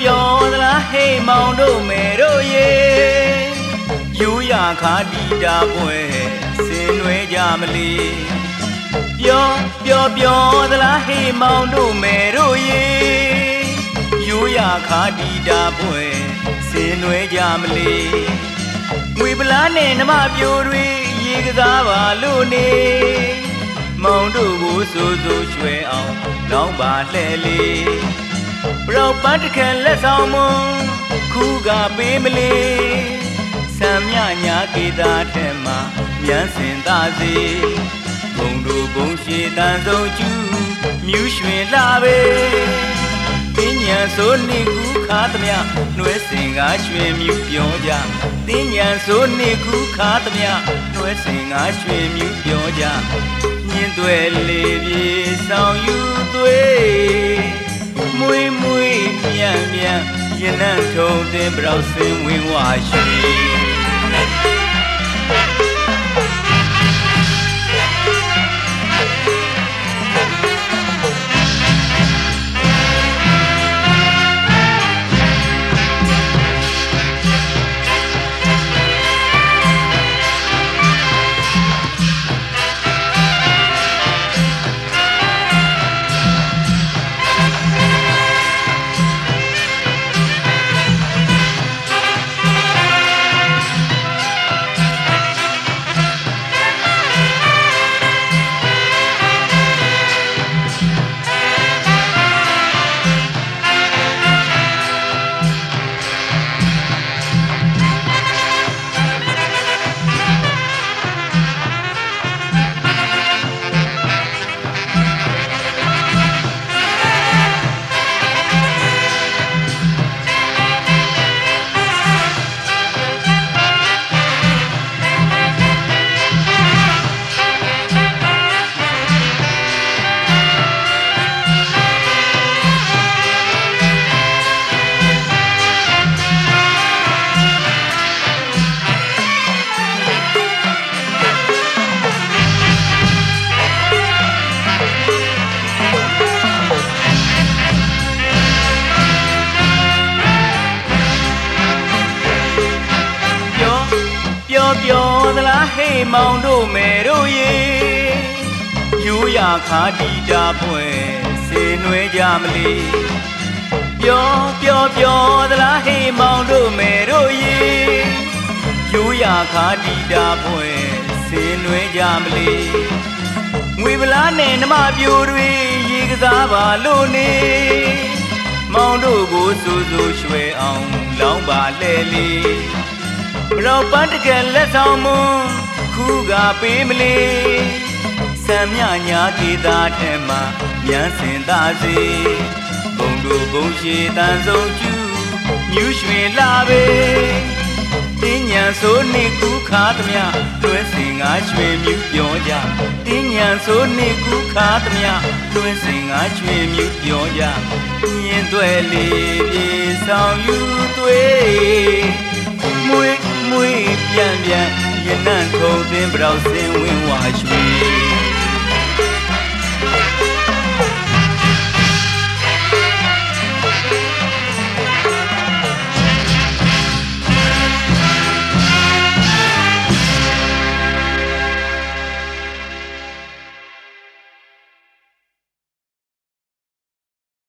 ပျော်သလားဟေးမောင်တို့မယ်တို့ရေယူရခါတီတာပွဲစင်နွယ်ကြမလီပျော်ပျော်ပျော်သလားဟေးမောင်တို့မယ်တို့ရေယူရခါတီတာပွဲစင်နွယ်ကြမလီငွေပလားနဲ့နမပြိုတွေရေကစားပါလို့နေမောင်တို့ကိုစိုးစိုးရွှဲအောင်လောင်းပါလှဲ့လေး ပရောက်ပန်းတခံလက်ဆောင်မွန်ခုကပေးမလေးစံမြညာကေတာတဲ့မှာမြန်စင်သားစီဘုံတို့ဘုံရှိတန်ဆုံးကျူးမြူးရွှင်လာပေပညာဆိုနေကူခါသမျှနှွဲစင်ကရွှင်မြူးပြောကြတင်းညာဆိုနေကူခါသမျှနှွဲစင်ကရွှင်မြူးပြောကြညင်းသွဲလေးပြေဆောင်ယူသွေးမွေးမွေး မြန်မြန်ရနံ့ထုံတင်ပြောက်စင်ဝင်ဝါရွှေ ပျော်ပျော်သလားဟေးမောင်တို့မယ်တို့ရေယူရခါတီတာပွဲစေနွယ်ကြမလီပျော်ပျော်ပျော်သလားဟေးမောင်တို့မယ်တို့ရေယူရခါတီတာပွဲစေနွယ်ကြမလီငွေပလားနဲ့နမပြိုတွေရေကစားပါလို့နေမောင်တို့ကိုစူးစူးရွှဲအောင်လောင်းပါလဲလီ ဘရောပန်းတကယ်လက်ဆောင်မွန်ခုကပေးမလေးစံမြညာကေတာထဲမှာမြန်စင်သားစီဘုံတို့ဘုံရှိတန်ဆုံးကျူးမြူးရွှင်လာပေတင်းညံဆိုနေကူခါသမျှလွဲစင်ငါရွှင်မြူးပြောကြတင်းညံဆိုနေကူခါသမျှလွဲစင်ငါရွှင်မြူးပြောကြညင်သွဲလေးပြေဆောင်ယူသွေးမွေး မွေးပြန်ပြန်ရနံ့ထုံးတင်ပြောက်စင်ဝင်းဝါရွှေ